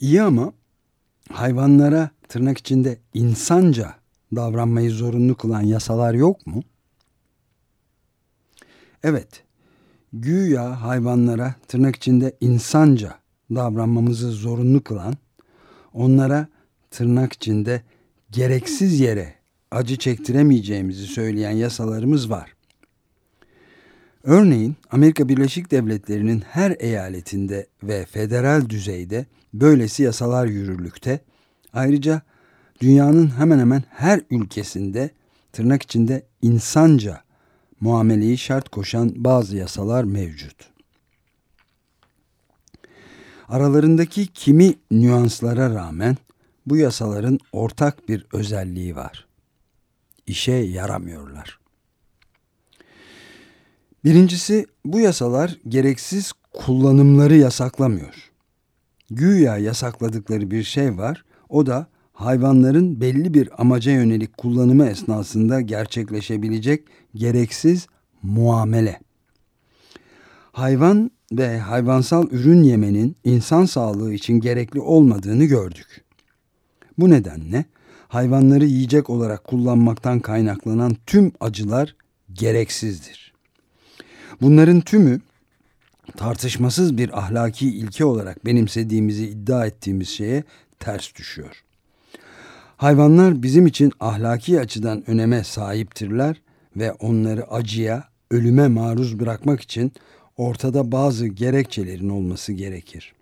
İyi ama hayvanlara tırnak içinde insanca davranmayı zorunlu kılan yasalar yok mu? Evet, güya hayvanlara tırnak içinde insanca davranmamızı zorunlu kılan, onlara tırnak içinde gereksiz yere acı çektiremeyeceğimizi söyleyen yasalarımız var. Örneğin Amerika Birleşik Devletleri'nin her eyaletinde ve federal düzeyde böylesi yasalar yürürlükte. Ayrıca dünyanın hemen hemen her ülkesinde tırnak içinde insanca muameleyi şart koşan bazı yasalar mevcut. Aralarındaki kimi nüanslara rağmen bu yasaların ortak bir özelliği var. İşe yaramıyorlar. Birincisi bu yasalar gereksiz kullanımları yasaklamıyor. Güya yasakladıkları bir şey var. O da hayvanların belli bir amaca yönelik kullanımı esnasında gerçekleşebilecek gereksiz muamele. Hayvan ve hayvansal ürün yemenin insan sağlığı için gerekli olmadığını gördük. Bu nedenle hayvanları yiyecek olarak kullanmaktan kaynaklanan tüm acılar gereksizdir. Bunların tümü tartışmasız bir ahlaki ilke olarak benimsediğimizi iddia ettiğimiz şeye ters düşüyor. Hayvanlar bizim için ahlaki açıdan öneme sahiptirler ve onları acıya, ölüme maruz bırakmak için ortada bazı gerekçelerin olması gerekir.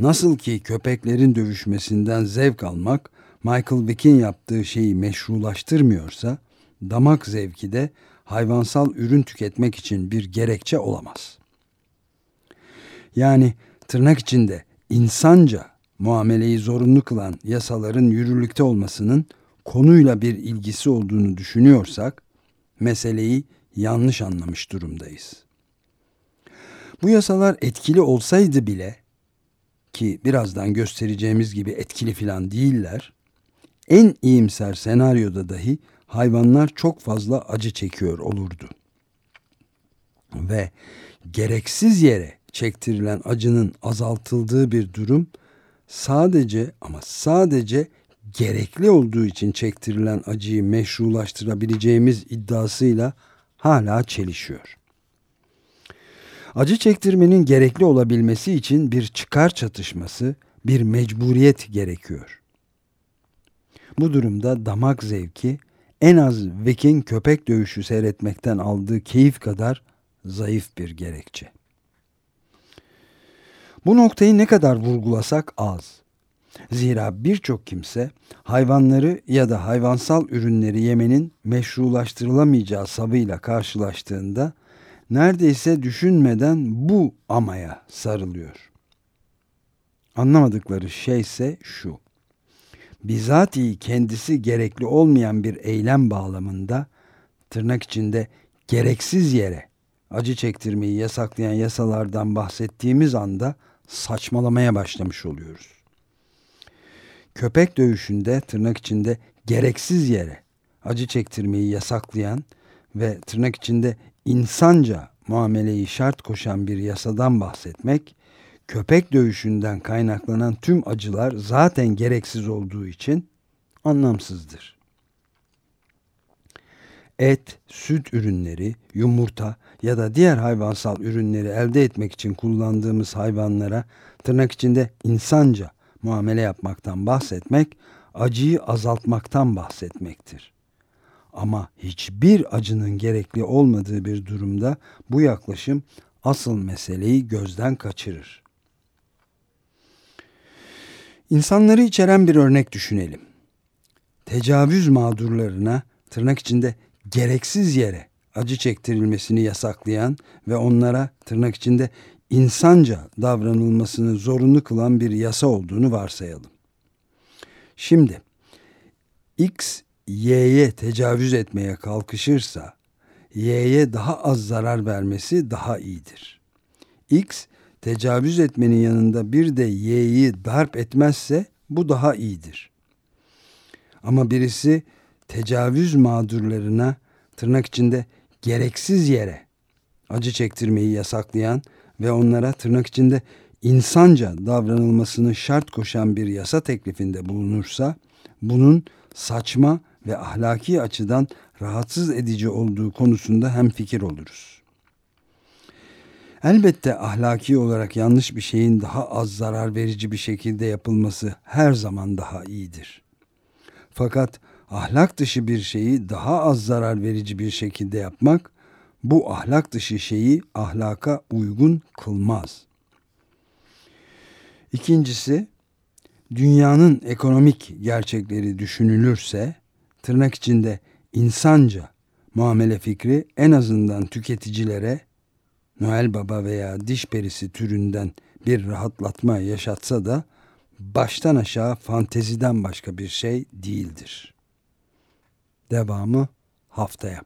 Nasıl ki köpeklerin dövüşmesinden zevk almak Michael Vick'in yaptığı şeyi meşrulaştırmıyorsa, damak zevki de hayvansal ürün tüketmek için bir gerekçe olamaz. Yani tırnak içinde insanca muameleyi zorunlu kılan yasaların yürürlükte olmasının konuyla bir ilgisi olduğunu düşünüyorsak meseleyi yanlış anlamış durumdayız. Bu yasalar etkili olsaydı bile ki birazdan göstereceğimiz gibi etkili filan değiller, en iyimser senaryoda dahi hayvanlar çok fazla acı çekiyor olurdu. Ve gereksiz yere çektirilen acının azaltıldığı bir durum sadece ama sadece gerekli olduğu için çektirilen acıyı meşrulaştırabileceğimiz iddiasıyla hala çelişiyor. Acı çektirmenin gerekli olabilmesi için bir çıkar çatışması, bir mecburiyet gerekiyor. Bu durumda damak zevki en az Vekin köpek dövüşü seyretmekten aldığı keyif kadar zayıf bir gerekçe. Bu noktayı ne kadar vurgulasak az. Zira birçok kimse hayvanları ya da hayvansal ürünleri yemenin meşrulaştırılamayacağı sabıyla karşılaştığında neredeyse düşünmeden bu amaya sarılıyor. Anlamadıkları şey ise şu. Bizatihi kendisi gerekli olmayan bir eylem bağlamında tırnak içinde gereksiz yere acı çektirmeyi yasaklayan yasalardan bahsettiğimiz anda saçmalamaya başlamış oluyoruz. Köpek dövüşünde tırnak içinde gereksiz yere acı çektirmeyi yasaklayan ve tırnak içinde insanca muameleyi şart koşan bir yasadan bahsetmek, köpek dövüşünden kaynaklanan tüm acılar zaten gereksiz olduğu için anlamsızdır. Et, süt ürünleri, yumurta ya da diğer hayvansal ürünleri elde etmek için kullandığımız hayvanlara tırnak içinde insanca muamele yapmaktan bahsetmek, acıyı azaltmaktan bahsetmektir. Ama hiçbir acının gerekli olmadığı bir durumda bu yaklaşım asıl meseleyi gözden kaçırır. İnsanları içeren bir örnek düşünelim. Tecavüz mağdurlarına tırnak içinde gereksiz yere acı çektirilmesini yasaklayan ve onlara tırnak içinde insanca davranılmasını zorunlu kılan bir yasa olduğunu varsayalım. Şimdi X Y'ye tecavüz etmeye kalkışırsa Y'ye daha az zarar vermesi daha iyidir. X tecavüz etmenin yanında bir de Y'yi darp etmezse bu daha iyidir. Ama birisi tecavüz mağdurlarına tırnak içinde gereksiz yere acı çektirmeyi yasaklayan ve onlara tırnak içinde insanca davranılmasını şart koşan bir yasa teklifinde bulunursa bunun saçma ve ahlaki açıdan rahatsız edici olduğu konusunda hem fikir oluruz. Elbette ahlaki olarak yanlış bir şeyin daha az zarar verici bir şekilde yapılması her zaman daha iyidir. Fakat ahlak dışı bir şeyi daha az zarar verici bir şekilde yapmak bu ahlak dışı şeyi ahlaka uygun kılmaz. İkincisi, dünyanın ekonomik gerçekleri düşünülürse tırnak içinde insanca muamele fikri en azından tüketicilere Noel Baba veya diş perisi türünden bir rahatlatma yaşatsa da baştan aşağı fanteziden başka bir şey değildir. Devamı haftaya.